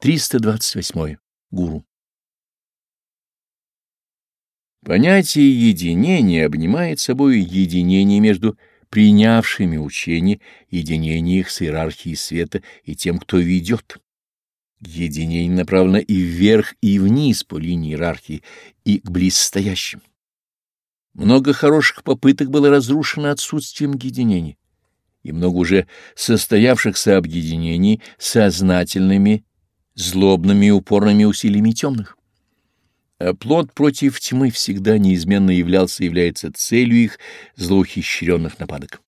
328. Гуру. Понятие единения обнимает собой единение между принявшими учение, единение их с иерархией света и тем, кто ведет. Единение направлено и вверх, и вниз по линии иерархии, и к близстоящим. Много хороших попыток было разрушено отсутствием единения, и много уже состоявшихся объединений сознательными злобными и упорными усилиями темных. А плод против тьмы всегда неизменно являлся и является целью их злоухищренных нападок.